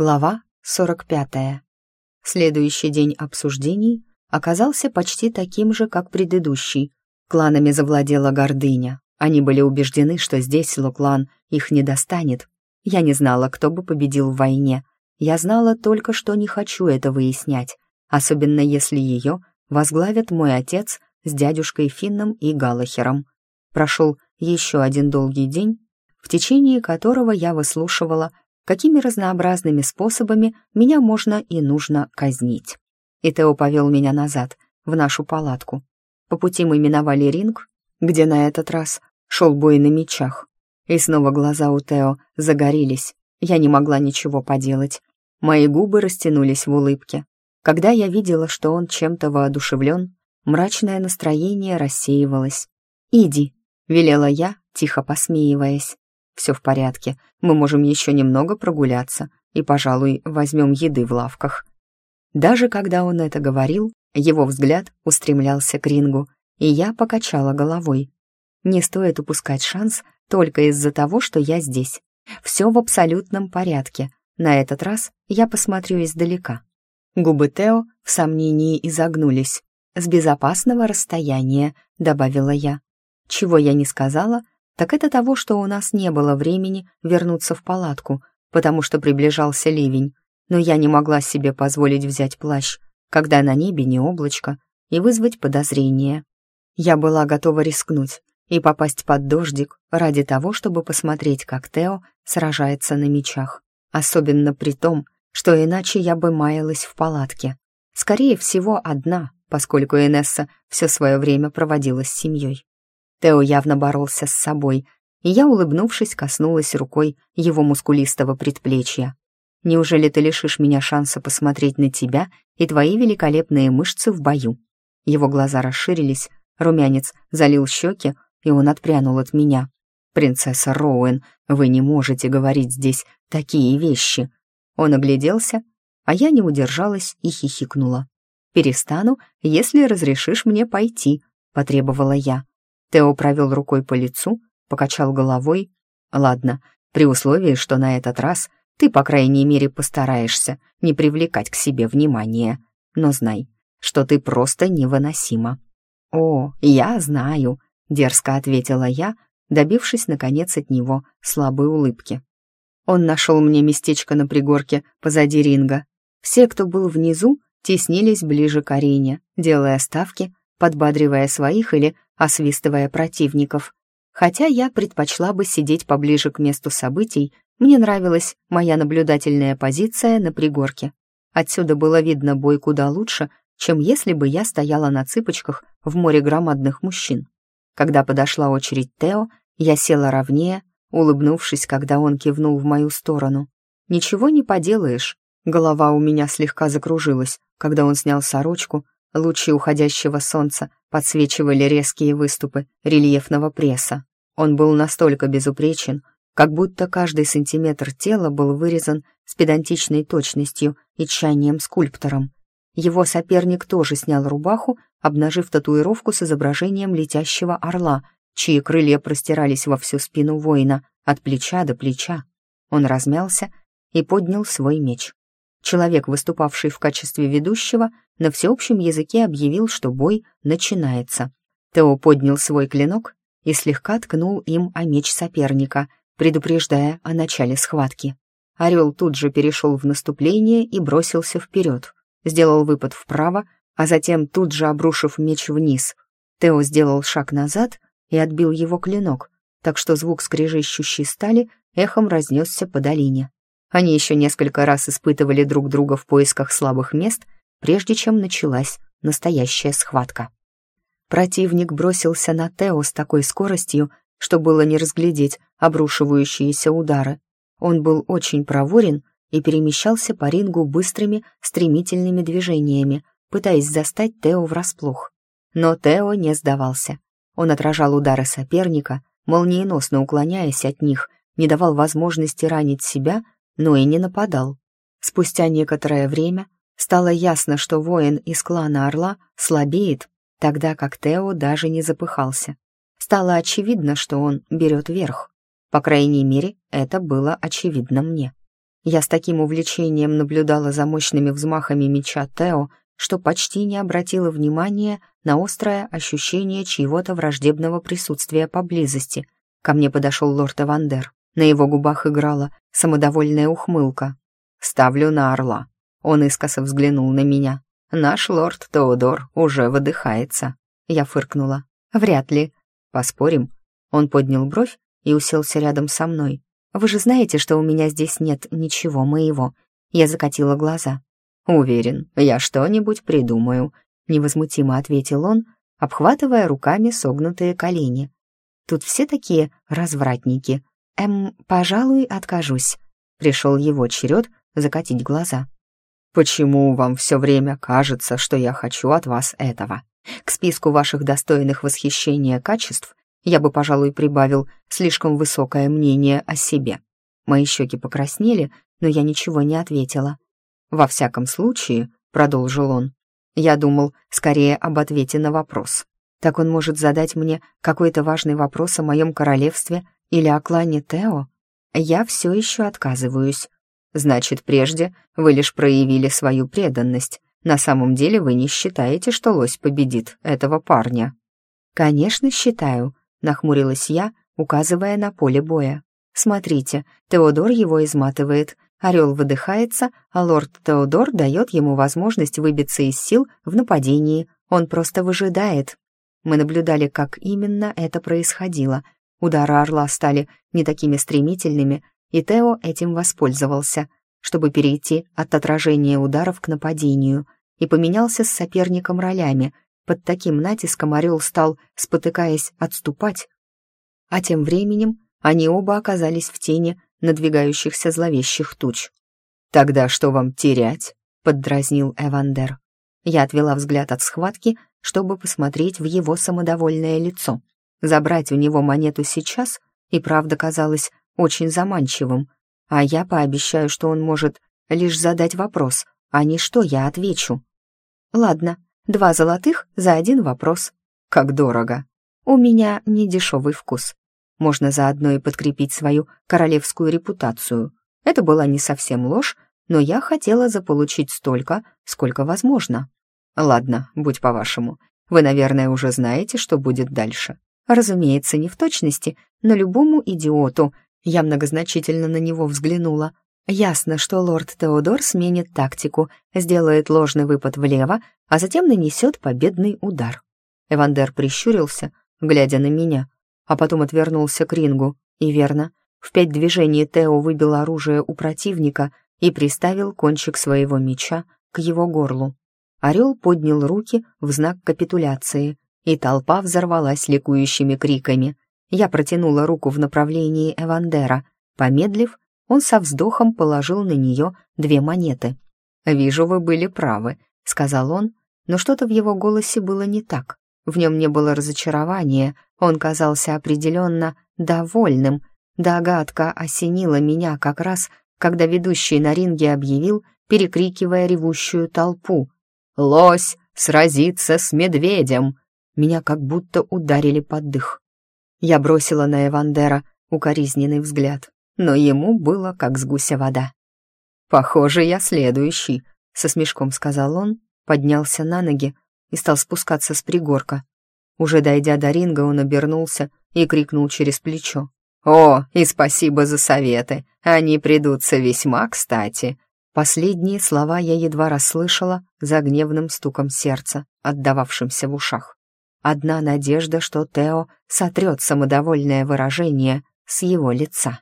Глава 45. Следующий день обсуждений оказался почти таким же, как предыдущий. Кланами завладела гордыня. Они были убеждены, что здесь Луклан их не достанет. Я не знала, кто бы победил в войне. Я знала только, что не хочу это выяснять, особенно если ее возглавят мой отец с дядюшкой Финном и Галахером. Прошел еще один долгий день, в течение которого я выслушивала какими разнообразными способами меня можно и нужно казнить. И Тео повел меня назад, в нашу палатку. По пути мы миновали ринг, где на этот раз шел бой на мечах. И снова глаза у Тео загорелись. Я не могла ничего поделать. Мои губы растянулись в улыбке. Когда я видела, что он чем-то воодушевлен, мрачное настроение рассеивалось. «Иди», — велела я, тихо посмеиваясь. Все в порядке, мы можем еще немного прогуляться и, пожалуй, возьмем еды в лавках. Даже когда он это говорил, его взгляд устремлялся к рингу, и я покачала головой. Не стоит упускать шанс только из-за того, что я здесь. Все в абсолютном порядке. На этот раз я посмотрю издалека. Губы Тео в сомнении изогнулись. «С безопасного расстояния», — добавила я. Чего я не сказала, так это того, что у нас не было времени вернуться в палатку, потому что приближался ливень, но я не могла себе позволить взять плащ, когда на небе не облачко, и вызвать подозрение. Я была готова рискнуть и попасть под дождик ради того, чтобы посмотреть, как Тео сражается на мечах, особенно при том, что иначе я бы маялась в палатке. Скорее всего, одна, поскольку Инесса все свое время проводила с семьей. Тео явно боролся с собой, и я, улыбнувшись, коснулась рукой его мускулистого предплечья. «Неужели ты лишишь меня шанса посмотреть на тебя и твои великолепные мышцы в бою?» Его глаза расширились, румянец залил щеки, и он отпрянул от меня. «Принцесса Роуэн, вы не можете говорить здесь такие вещи!» Он огляделся, а я не удержалась и хихикнула. «Перестану, если разрешишь мне пойти», — потребовала я. Тео провел рукой по лицу, покачал головой. «Ладно, при условии, что на этот раз ты, по крайней мере, постараешься не привлекать к себе внимания. Но знай, что ты просто невыносима». «О, я знаю», — дерзко ответила я, добившись, наконец, от него слабой улыбки. Он нашел мне местечко на пригорке позади ринга. Все, кто был внизу, теснились ближе к арене, делая ставки, подбадривая своих или освистывая противников. Хотя я предпочла бы сидеть поближе к месту событий, мне нравилась моя наблюдательная позиция на пригорке. Отсюда было видно бой куда лучше, чем если бы я стояла на цыпочках в море громадных мужчин. Когда подошла очередь Тео, я села ровнее, улыбнувшись, когда он кивнул в мою сторону. «Ничего не поделаешь». Голова у меня слегка закружилась, когда он снял сорочку, Лучи уходящего солнца подсвечивали резкие выступы рельефного пресса. Он был настолько безупречен, как будто каждый сантиметр тела был вырезан с педантичной точностью и тщанием скульптором. Его соперник тоже снял рубаху, обнажив татуировку с изображением летящего орла, чьи крылья простирались во всю спину воина, от плеча до плеча. Он размялся и поднял свой меч. Человек, выступавший в качестве ведущего, на всеобщем языке объявил, что бой начинается. Тео поднял свой клинок и слегка ткнул им о меч соперника, предупреждая о начале схватки. Орел тут же перешел в наступление и бросился вперед. Сделал выпад вправо, а затем тут же обрушив меч вниз. Тео сделал шаг назад и отбил его клинок, так что звук скрежещущей стали эхом разнесся по долине. Они еще несколько раз испытывали друг друга в поисках слабых мест, прежде чем началась настоящая схватка. Противник бросился на Тео с такой скоростью, что было не разглядеть обрушивающиеся удары. Он был очень проворен и перемещался по рингу быстрыми, стремительными движениями, пытаясь застать Тео врасплох. Но Тео не сдавался. Он отражал удары соперника, молниеносно уклоняясь от них, не давал возможности ранить себя но и не нападал. Спустя некоторое время стало ясно, что воин из клана Орла слабеет, тогда как Тео даже не запыхался. Стало очевидно, что он берет верх. По крайней мере, это было очевидно мне. Я с таким увлечением наблюдала за мощными взмахами меча Тео, что почти не обратила внимания на острое ощущение чьего-то враждебного присутствия поблизости. Ко мне подошел лорд Эвандер. На его губах играла самодовольная ухмылка. «Ставлю на орла». Он искоса взглянул на меня. «Наш лорд Теодор уже выдыхается». Я фыркнула. «Вряд ли». «Поспорим?» Он поднял бровь и уселся рядом со мной. «Вы же знаете, что у меня здесь нет ничего моего». Я закатила глаза. «Уверен, я что-нибудь придумаю», — невозмутимо ответил он, обхватывая руками согнутые колени. «Тут все такие развратники. Эм, пожалуй, откажусь». Пришел его черед закатить глаза. «Почему вам все время кажется, что я хочу от вас этого? К списку ваших достойных восхищения качеств я бы, пожалуй, прибавил слишком высокое мнение о себе. Мои щеки покраснели, но я ничего не ответила. «Во всяком случае», — продолжил он, — «я думал скорее об ответе на вопрос. Так он может задать мне какой-то важный вопрос о моем королевстве или о клане Тео? Я все еще отказываюсь. Значит, прежде вы лишь проявили свою преданность. На самом деле вы не считаете, что лось победит этого парня?» «Конечно, считаю», нахмурилась я, указывая на поле боя. «Смотрите, Теодор его изматывает, орел выдыхается, а лорд Теодор дает ему возможность выбиться из сил в нападении. Он просто выжидает». Мы наблюдали, как именно это происходило. Удары орла стали не такими стремительными, и Тео этим воспользовался, чтобы перейти от отражения ударов к нападению, и поменялся с соперником ролями — под таким натиском орел стал, спотыкаясь, отступать. А тем временем они оба оказались в тени надвигающихся зловещих туч. «Тогда что вам терять?» — поддразнил Эвандер. Я отвела взгляд от схватки, чтобы посмотреть в его самодовольное лицо. Забрать у него монету сейчас и правда казалось очень заманчивым, а я пообещаю, что он может лишь задать вопрос, а не что я отвечу. «Ладно», Два золотых за один вопрос. Как дорого. У меня не дешевый вкус. Можно заодно и подкрепить свою королевскую репутацию. Это была не совсем ложь, но я хотела заполучить столько, сколько возможно. Ладно, будь по-вашему. Вы, наверное, уже знаете, что будет дальше. Разумеется, не в точности, но любому идиоту. Я многозначительно на него взглянула. Ясно, что лорд Теодор сменит тактику, сделает ложный выпад влево, а затем нанесет победный удар. Эвандер прищурился, глядя на меня, а потом отвернулся к рингу. И верно, в пять движений Тео выбил оружие у противника и приставил кончик своего меча к его горлу. Орел поднял руки в знак капитуляции, и толпа взорвалась ликующими криками. Я протянула руку в направлении Эвандера. Помедлив, он со вздохом положил на нее две монеты. «Вижу, вы были правы», — сказал он, но что-то в его голосе было не так. В нем не было разочарования, он казался определенно довольным. Догадка осенила меня как раз, когда ведущий на ринге объявил, перекрикивая ревущую толпу. «Лось сразится с медведем!» Меня как будто ударили под дых. Я бросила на Эвандера укоризненный взгляд но ему было как с гуся вода. «Похоже, я следующий», — со смешком сказал он, поднялся на ноги и стал спускаться с пригорка. Уже дойдя до ринга, он обернулся и крикнул через плечо. «О, и спасибо за советы, они придутся весьма кстати». Последние слова я едва расслышала за гневным стуком сердца, отдававшимся в ушах. Одна надежда, что Тео сотрет самодовольное выражение с его лица.